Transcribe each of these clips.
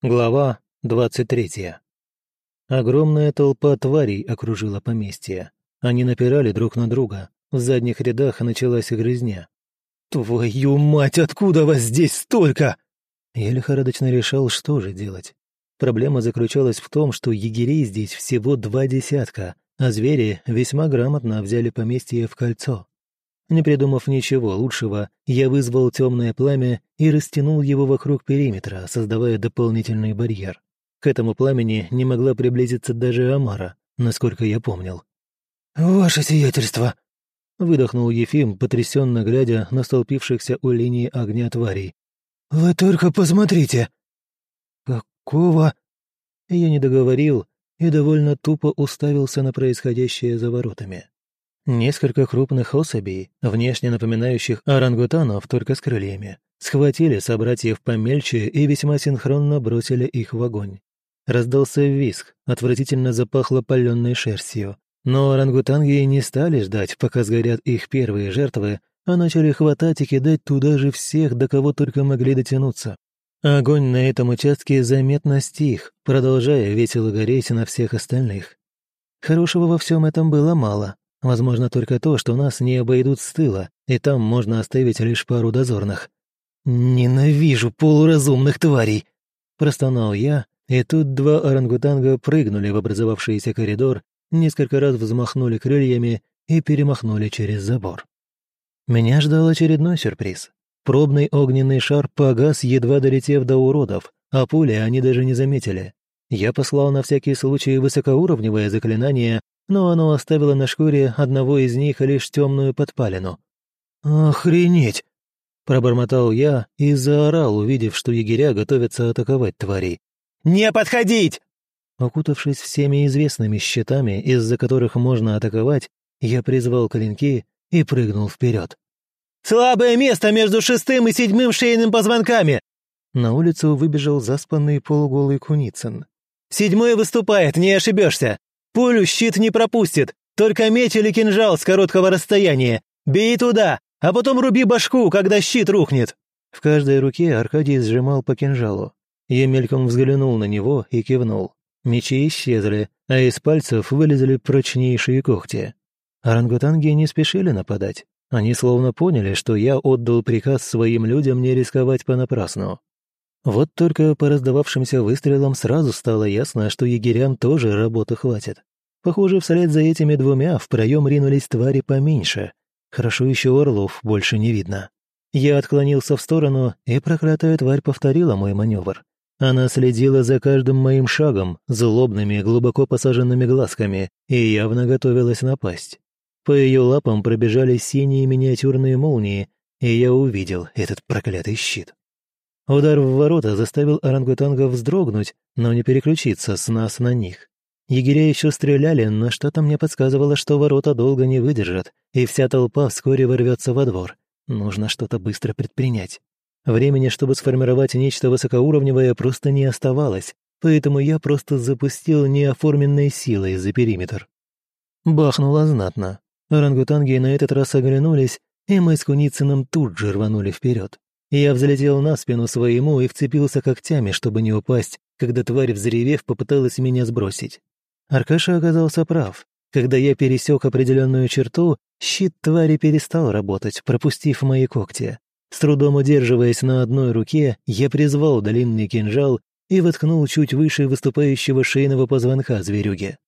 Глава 23. Огромная толпа тварей окружила поместье. Они напирали друг на друга. В задних рядах началась грызня. «Твою мать, откуда вас здесь столько?» Я лихорадочно решал, что же делать. Проблема заключалась в том, что егерей здесь всего два десятка, а звери весьма грамотно взяли поместье в кольцо. Не придумав ничего лучшего, я вызвал темное пламя и растянул его вокруг периметра, создавая дополнительный барьер. К этому пламени не могла приблизиться даже Амара, насколько я помнил. «Ваше сиятельство!» — выдохнул Ефим, потрясенно глядя на столпившихся у линии огня тварей. «Вы только посмотрите!» «Какого?» Я не договорил и довольно тупо уставился на происходящее за воротами. Несколько крупных особей, внешне напоминающих орангутанов, только с крыльями, схватили собратьев помельче и весьма синхронно бросили их в огонь. Раздался виск, отвратительно запахло паленой шерстью. Но орангутанги не стали ждать, пока сгорят их первые жертвы, а начали хватать и кидать туда же всех, до кого только могли дотянуться. Огонь на этом участке заметно стих, продолжая весело гореть на всех остальных. Хорошего во всем этом было мало. Возможно только то, что нас не обойдут с тыла, и там можно оставить лишь пару дозорных. «Ненавижу полуразумных тварей!» Простонал я, и тут два орангутанга прыгнули в образовавшийся коридор, несколько раз взмахнули крыльями и перемахнули через забор. Меня ждал очередной сюрприз. Пробный огненный шар погас, едва долетев до уродов, а пули они даже не заметили. Я послал на всякий случай высокоуровневое заклинание, но оно оставило на шкуре одного из них лишь темную подпалину. «Охренеть!» — пробормотал я и заорал, увидев, что егеря готовятся атаковать тварей. «Не подходить!» Окутавшись всеми известными щитами, из-за которых можно атаковать, я призвал клинки и прыгнул вперед. «Слабое место между шестым и седьмым шейным позвонками!» На улицу выбежал заспанный полуголый Куницын. «Седьмой выступает, не ошибешься! Пулю щит не пропустит, только меч или кинжал с короткого расстояния. Бей туда, а потом руби башку, когда щит рухнет». В каждой руке Аркадий сжимал по кинжалу. Я мельком взглянул на него и кивнул. Мечи исчезли, а из пальцев вылезли прочнейшие когти. Орангутанги не спешили нападать. Они словно поняли, что я отдал приказ своим людям не рисковать понапрасну. Вот только по раздававшимся выстрелам сразу стало ясно, что егерям тоже работы хватит. Похоже, вслед за этими двумя в проем ринулись твари поменьше. Хорошо еще орлов больше не видно. Я отклонился в сторону, и проклятая тварь повторила мой маневр. Она следила за каждым моим шагом, злобными, глубоко посаженными глазками, и явно готовилась напасть. По ее лапам пробежали синие миниатюрные молнии, и я увидел этот проклятый щит. Удар в ворота заставил орангутанга вздрогнуть, но не переключиться с нас на них. Егеря еще стреляли, но что-то мне подсказывало, что ворота долго не выдержат, и вся толпа вскоре ворвется во двор. Нужно что-то быстро предпринять. Времени, чтобы сформировать нечто высокоуровневое, просто не оставалось, поэтому я просто запустил неоформенной силой за периметр. Бахнуло знатно. Орангутанги на этот раз оглянулись, и мы с Куницыным тут же рванули вперед. Я взлетел на спину своему и вцепился когтями, чтобы не упасть, когда тварь, взревев, попыталась меня сбросить. Аркаша оказался прав. Когда я пересек определенную черту, щит твари перестал работать, пропустив мои когти. С трудом удерживаясь на одной руке, я призвал длинный кинжал и воткнул чуть выше выступающего шейного позвонка зверюги.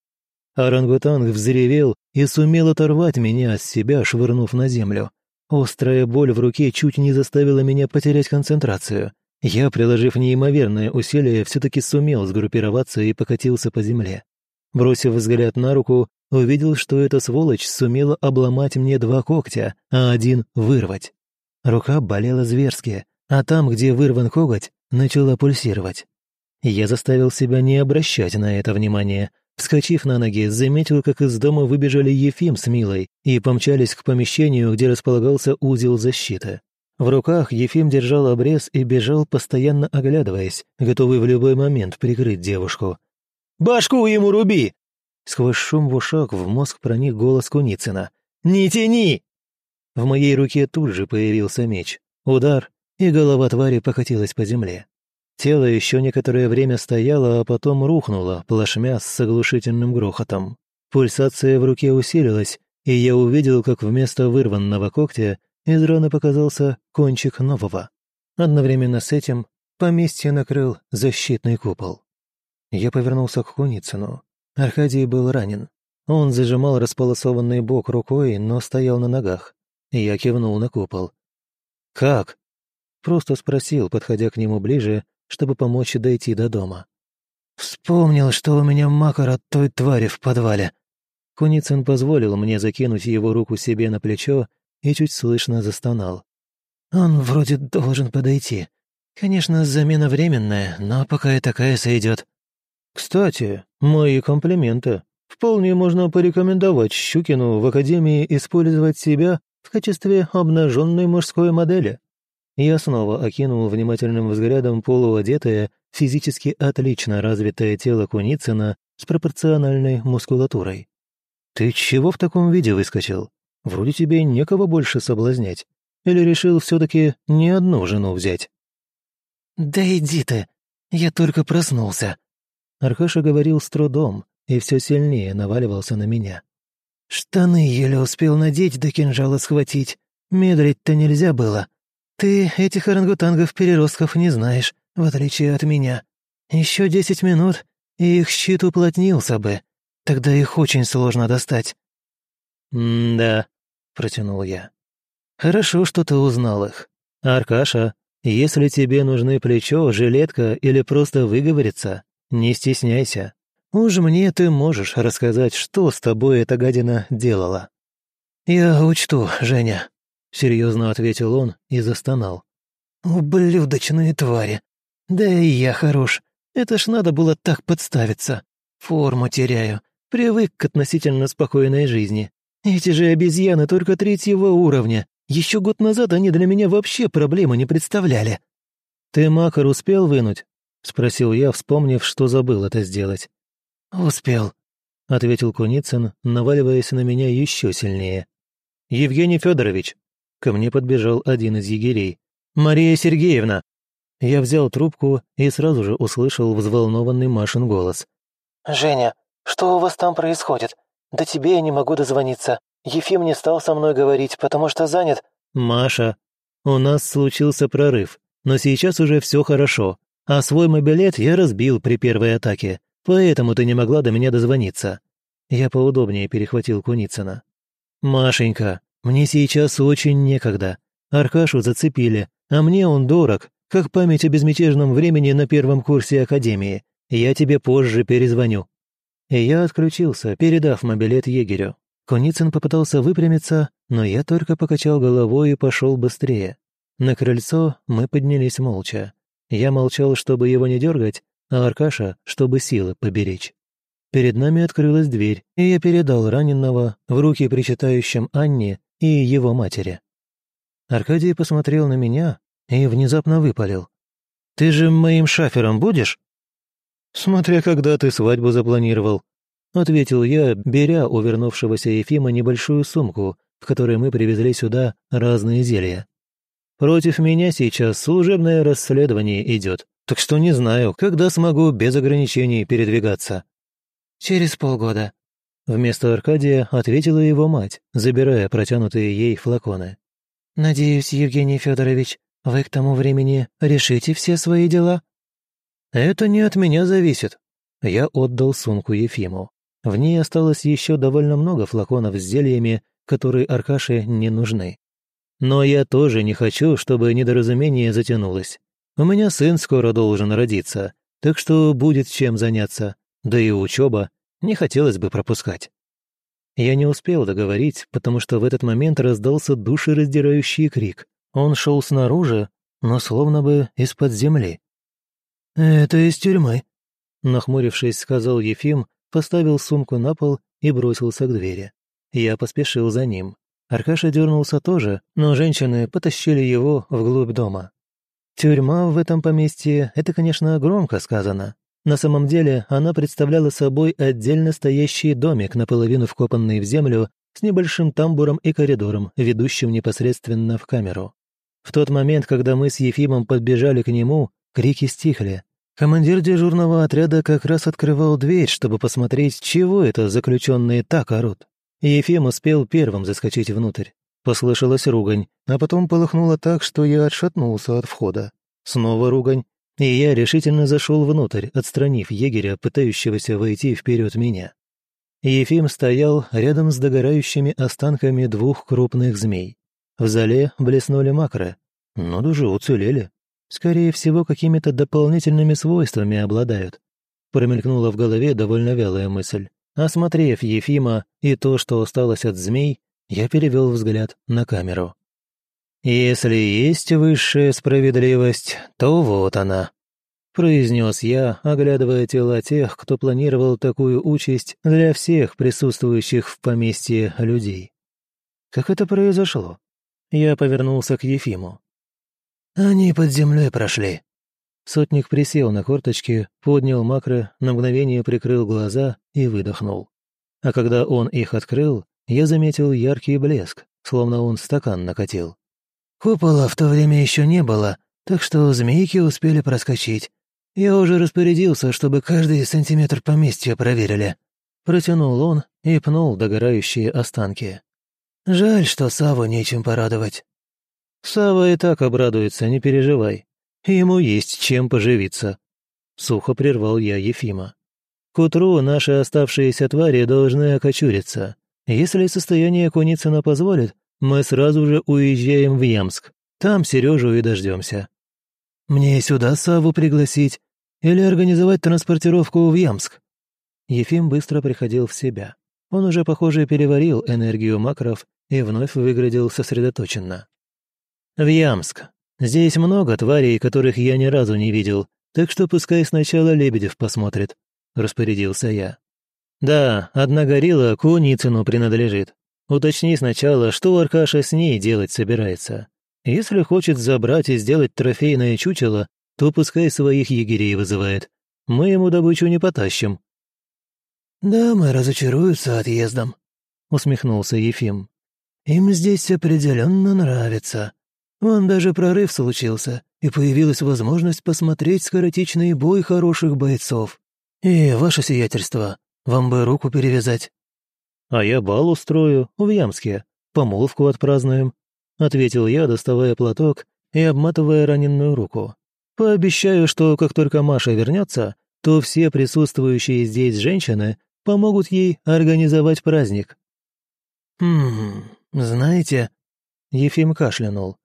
Орангутанг взревел и сумел оторвать меня от себя, швырнув на землю. Острая боль в руке чуть не заставила меня потерять концентрацию. Я, приложив неимоверное усилие, все-таки сумел сгруппироваться и покатился по земле. Бросив взгляд на руку, увидел, что эта сволочь сумела обломать мне два когтя, а один вырвать. Рука болела зверски, а там, где вырван коготь, начала пульсировать. Я заставил себя не обращать на это внимания, Вскочив на ноги, заметил, как из дома выбежали Ефим с Милой и помчались к помещению, где располагался узел защиты. В руках Ефим держал обрез и бежал, постоянно оглядываясь, готовый в любой момент прикрыть девушку. «Башку ему руби!» Сквозь шум в ушах в мозг проник голос Куницына. «Не тяни!» В моей руке тут же появился меч. Удар, и голова твари покатилась по земле. Тело еще некоторое время стояло, а потом рухнуло, плашмя с оглушительным грохотом. Пульсация в руке усилилась, и я увидел, как вместо вырванного когтя из раны показался кончик нового. Одновременно с этим поместье накрыл защитный купол. Я повернулся к Куницыну. Аркадий был ранен. Он зажимал располосованный бок рукой, но стоял на ногах. Я кивнул на купол. «Как?» Просто спросил, подходя к нему ближе, чтобы помочь дойти до дома. «Вспомнил, что у меня макар от той твари в подвале», Куницын позволил мне закинуть его руку себе на плечо и чуть слышно застонал. «Он вроде должен подойти. Конечно, замена временная, но пока и такая сойдет. «Кстати, мои комплименты. Вполне можно порекомендовать Щукину в Академии использовать себя в качестве обнаженной мужской модели». Я снова окинул внимательным взглядом полуодетое, физически отлично развитое тело Куницына с пропорциональной мускулатурой. «Ты чего в таком виде выскочил? Вроде тебе некого больше соблазнять. Или решил все таки не одну жену взять?» «Да иди ты! Я только проснулся!» Аркаша говорил с трудом и все сильнее наваливался на меня. «Штаны еле успел надеть, да кинжала схватить. Медлить-то нельзя было. Ты этих орангутангов-переростков не знаешь, в отличие от меня. Еще десять минут, и их щит уплотнился бы. Тогда их очень сложно достать». «М-да», — протянул я. «Хорошо, что ты узнал их. Аркаша, если тебе нужны плечо, жилетка или просто выговориться, не стесняйся. Уж мне ты можешь рассказать, что с тобой эта гадина делала». «Я учту, Женя», — серьезно ответил он и застонал. «Ублюдочные твари! Да и я хорош. Это ж надо было так подставиться. Форму теряю. Привык к относительно спокойной жизни. Эти же обезьяны только третьего уровня. Еще год назад они для меня вообще проблемы не представляли. Ты макар успел вынуть? Спросил я, вспомнив, что забыл это сделать. Успел, ответил Куницын, наваливаясь на меня еще сильнее. Евгений Федорович. Ко мне подбежал один из егерей. Мария Сергеевна. Я взял трубку и сразу же услышал взволнованный Машин голос. «Женя, «Что у вас там происходит? До тебе я не могу дозвониться. Ефим не стал со мной говорить, потому что занят». «Маша, у нас случился прорыв, но сейчас уже все хорошо, а свой мобилет я разбил при первой атаке, поэтому ты не могла до меня дозвониться». Я поудобнее перехватил Куницына. «Машенька, мне сейчас очень некогда. Аркашу зацепили, а мне он дорог, как память о безмятежном времени на первом курсе Академии. Я тебе позже перезвоню». И я отключился, передав мобилет егерю. Куницын попытался выпрямиться, но я только покачал головой и пошел быстрее. На крыльцо мы поднялись молча. Я молчал, чтобы его не дергать, а Аркаша, чтобы силы поберечь. Перед нами открылась дверь, и я передал раненного в руки причитающим Анне и его матери. Аркадий посмотрел на меня и внезапно выпалил. «Ты же моим шафером будешь?» «Смотря когда ты свадьбу запланировал», — ответил я, беря у вернувшегося Ефима небольшую сумку, в которой мы привезли сюда разные зелья. «Против меня сейчас служебное расследование идет, так что не знаю, когда смогу без ограничений передвигаться». «Через полгода», — вместо Аркадия ответила его мать, забирая протянутые ей флаконы. «Надеюсь, Евгений Федорович, вы к тому времени решите все свои дела?» «Это не от меня зависит». Я отдал сумку Ефиму. В ней осталось еще довольно много флаконов с зельями, которые Аркаше не нужны. Но я тоже не хочу, чтобы недоразумение затянулось. У меня сын скоро должен родиться, так что будет чем заняться. Да и учеба не хотелось бы пропускать. Я не успел договорить, потому что в этот момент раздался душераздирающий крик. Он шел снаружи, но словно бы из-под земли. «Это из тюрьмы», — нахмурившись, сказал Ефим, поставил сумку на пол и бросился к двери. Я поспешил за ним. Аркаша дернулся тоже, но женщины потащили его вглубь дома. Тюрьма в этом поместье — это, конечно, громко сказано. На самом деле она представляла собой отдельно стоящий домик, наполовину вкопанный в землю, с небольшим тамбуром и коридором, ведущим непосредственно в камеру. В тот момент, когда мы с Ефимом подбежали к нему, Крики стихли. Командир дежурного отряда как раз открывал дверь, чтобы посмотреть, чего это заключенные так орут. Ефим успел первым заскочить внутрь. Послышалась ругань, а потом полыхнуло так, что я отшатнулся от входа. Снова ругань, и я решительно зашел внутрь, отстранив егеря, пытающегося войти вперед меня. Ефим стоял рядом с догорающими останками двух крупных змей. В зале блеснули макры, но даже уцелели. Скорее всего, какими-то дополнительными свойствами обладают. Промелькнула в голове довольно вялая мысль. Осмотрев Ефима и то, что осталось от змей, я перевел взгляд на камеру. «Если есть высшая справедливость, то вот она», — произнес я, оглядывая тела тех, кто планировал такую участь для всех присутствующих в поместье людей. Как это произошло? Я повернулся к Ефиму. «Они под землей прошли». Сотник присел на корточки, поднял макро, на мгновение прикрыл глаза и выдохнул. А когда он их открыл, я заметил яркий блеск, словно он стакан накатил. Купола в то время еще не было, так что змейки успели проскочить. Я уже распорядился, чтобы каждый сантиметр поместья проверили. Протянул он и пнул догорающие останки. Жаль, что Саву нечем порадовать. Сава и так обрадуется, не переживай. Ему есть чем поживиться. Сухо прервал я Ефима. К утру наши оставшиеся твари должны окочуриться. Если состояние Куницына позволит, мы сразу же уезжаем в Ямск. Там Сережу и дождемся. Мне сюда Саву пригласить или организовать транспортировку в Ямск?» Ефим быстро приходил в себя. Он уже, похоже, переварил энергию макров и вновь выглядел сосредоточенно. «В Ямск. Здесь много тварей, которых я ни разу не видел, так что пускай сначала Лебедев посмотрит», — распорядился я. «Да, одна горилла Куницыну принадлежит. Уточни сначала, что Аркаша с ней делать собирается. Если хочет забрать и сделать трофейное чучело, то пускай своих егерей вызывает. Мы ему добычу не потащим». «Да, мы разочаруются отъездом», — усмехнулся Ефим. «Им здесь определенно нравится. Вон даже прорыв случился, и появилась возможность посмотреть скоротечный бой хороших бойцов. И, ваше сиятельство, вам бы руку перевязать». «А я бал устрою в Ямске, помолвку отпразднуем», — ответил я, доставая платок и обматывая раненую руку. «Пообещаю, что как только Маша вернется, то все присутствующие здесь женщины помогут ей организовать праздник». «Хм, знаете...» — Ефим кашлянул.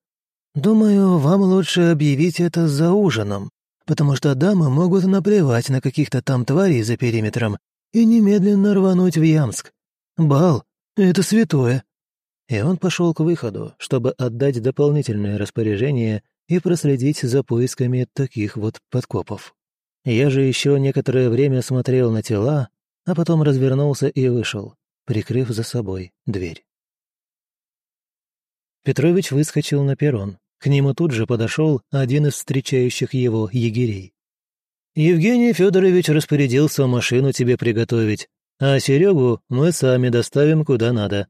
«Думаю, вам лучше объявить это за ужином, потому что дамы могут наплевать на каких-то там тварей за периметром и немедленно рвануть в Ямск. Бал — это святое». И он пошел к выходу, чтобы отдать дополнительное распоряжение и проследить за поисками таких вот подкопов. Я же еще некоторое время смотрел на тела, а потом развернулся и вышел, прикрыв за собой дверь. Петрович выскочил на перрон. К нему тут же подошел один из встречающих его егерей. «Евгений Федорович распорядился машину тебе приготовить. А Серегу мы сами доставим куда надо».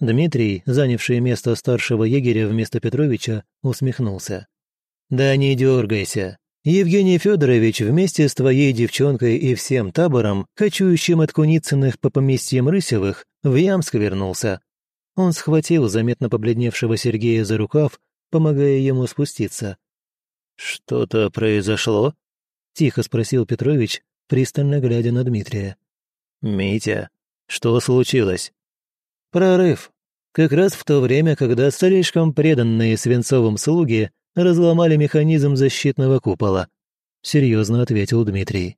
Дмитрий, занявший место старшего егеря вместо Петровича, усмехнулся. «Да не дергайся. Евгений Федорович вместе с твоей девчонкой и всем табором, кочующим от Куницыных по поместьям Рысевых, в Ямск вернулся». Он схватил заметно побледневшего Сергея за рукав, помогая ему спуститься. «Что-то произошло?» — тихо спросил Петрович, пристально глядя на Дмитрия. «Митя, что случилось?» «Прорыв. Как раз в то время, когда слишком преданные Свинцовым слуги разломали механизм защитного купола», — серьезно ответил Дмитрий.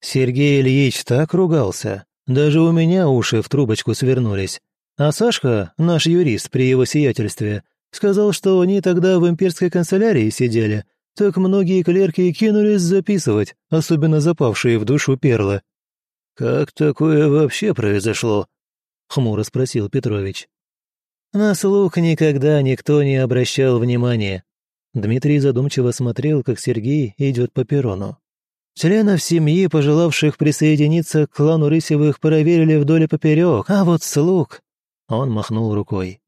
«Сергей Ильич так ругался. Даже у меня уши в трубочку свернулись. А Сашка, наш юрист при его сиятельстве, сказал, что они тогда в имперской канцелярии сидели, так многие клерки кинулись записывать, особенно запавшие в душу перлы. «Как такое вообще произошло?» — хмуро спросил Петрович. «На слух никогда никто не обращал внимания». Дмитрий задумчиво смотрел, как Сергей идет по перрону. Членов семьи, пожелавших присоединиться к клану Рысевых, проверили вдоль и поперек, а вот слуг...» Он махнул рукой.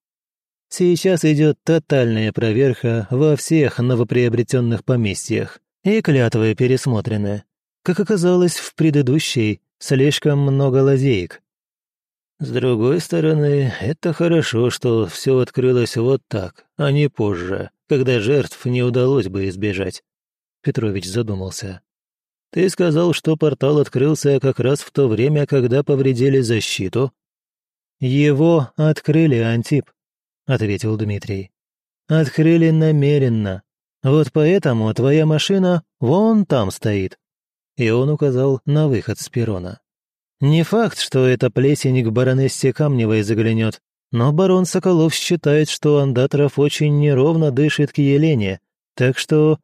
«Сейчас идет тотальная проверка во всех новоприобретенных поместьях. И клятвы пересмотрены. Как оказалось, в предыдущей слишком много лазеек. С другой стороны, это хорошо, что все открылось вот так, а не позже, когда жертв не удалось бы избежать. Петрович задумался. «Ты сказал, что портал открылся как раз в то время, когда повредили защиту?» «Его открыли, Антип», — ответил Дмитрий. «Открыли намеренно. Вот поэтому твоя машина вон там стоит». И он указал на выход с перона. Не факт, что эта плесень к баронессе Камневой заглянет, но барон Соколов считает, что Андатров очень неровно дышит к Елене, так что...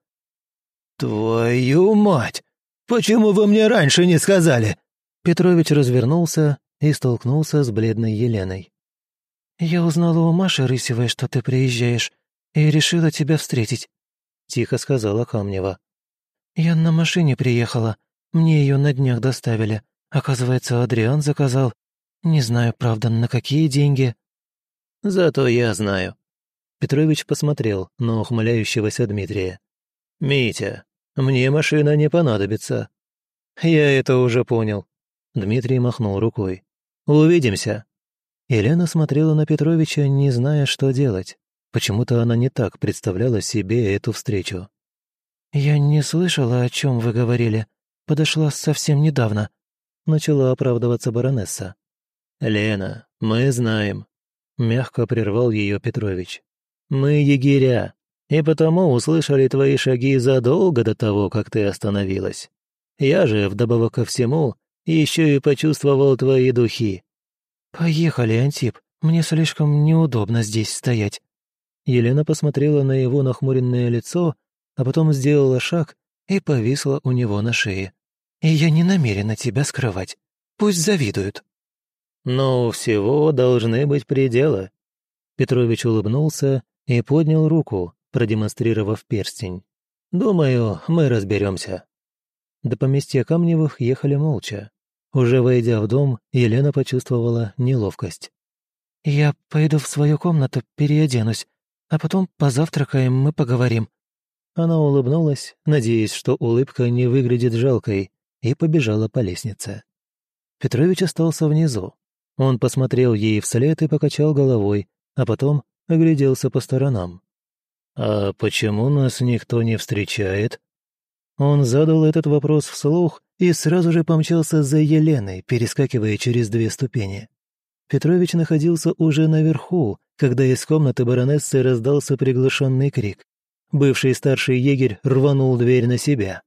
«Твою мать! Почему вы мне раньше не сказали?» Петрович развернулся и столкнулся с бледной Еленой. «Я узнала у Маши Рысевой, что ты приезжаешь, и решила тебя встретить», — тихо сказала Камнева. «Я на машине приехала, мне ее на днях доставили. Оказывается, Адриан заказал. Не знаю, правда, на какие деньги. Зато я знаю. Петрович посмотрел на ухмыляющегося Дмитрия. «Митя, мне машина не понадобится». «Я это уже понял». Дмитрий махнул рукой. «Увидимся». Елена смотрела на Петровича, не зная, что делать. Почему-то она не так представляла себе эту встречу. «Я не слышала, о чем вы говорили. Подошла совсем недавно начала оправдываться баронесса. «Лена, мы знаем», — мягко прервал ее Петрович. «Мы егеря, и потому услышали твои шаги задолго до того, как ты остановилась. Я же, вдобавок ко всему, еще и почувствовал твои духи». «Поехали, Антип, мне слишком неудобно здесь стоять». Елена посмотрела на его нахмуренное лицо, а потом сделала шаг и повисла у него на шее. И я не намерена тебя скрывать. Пусть завидуют». «Но всего должны быть пределы». Петрович улыбнулся и поднял руку, продемонстрировав перстень. «Думаю, мы разберемся. До поместья Камневых ехали молча. Уже войдя в дом, Елена почувствовала неловкость. «Я пойду в свою комнату, переоденусь, а потом позавтракаем, мы поговорим». Она улыбнулась, надеясь, что улыбка не выглядит жалкой, и побежала по лестнице. Петрович остался внизу. Он посмотрел ей вслед и покачал головой, а потом огляделся по сторонам. «А почему нас никто не встречает?» Он задал этот вопрос вслух и сразу же помчался за Еленой, перескакивая через две ступени. Петрович находился уже наверху, когда из комнаты баронессы раздался приглушенный крик. Бывший старший егерь рванул дверь на себя.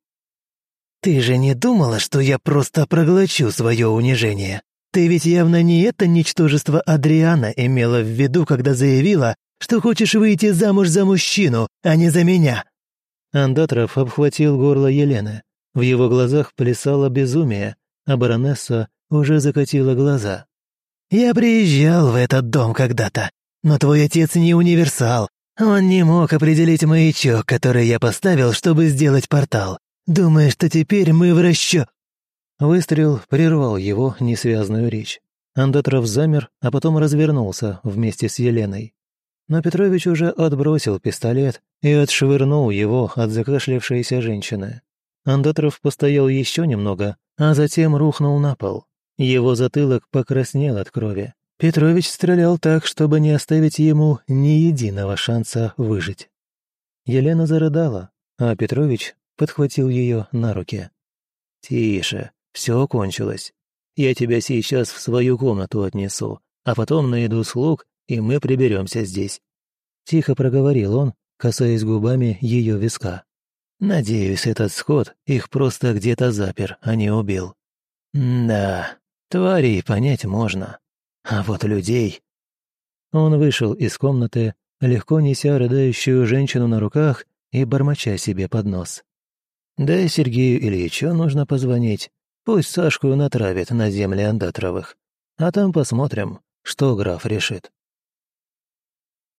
«Ты же не думала, что я просто проглочу свое унижение? Ты ведь явно не это ничтожество Адриана имела в виду, когда заявила, что хочешь выйти замуж за мужчину, а не за меня». Андатров обхватил горло Елены. В его глазах плясало безумие, а баронесса уже закатила глаза. «Я приезжал в этот дом когда-то, но твой отец не универсал. Он не мог определить маячок, который я поставил, чтобы сделать портал. Думаешь, что теперь мы в расчет?» Выстрел прервал его несвязную речь. Андатров замер, а потом развернулся вместе с Еленой. Но Петрович уже отбросил пистолет и отшвырнул его от закашлявшейся женщины. Андатров постоял еще немного, а затем рухнул на пол. Его затылок покраснел от крови. Петрович стрелял так, чтобы не оставить ему ни единого шанса выжить. Елена зарыдала, а Петрович подхватил ее на руки. «Тише, все кончилось. Я тебя сейчас в свою комнату отнесу, а потом найду слуг, и мы приберемся здесь». Тихо проговорил он, касаясь губами ее виска. «Надеюсь, этот сход их просто где-то запер, а не убил. да, тварей понять можно. А вот людей...» Он вышел из комнаты, легко неся рыдающую женщину на руках и бормоча себе под нос. Да и Сергею Ильичу нужно позвонить. Пусть Сашку натравит на земли Андатровых. А там посмотрим, что граф решит.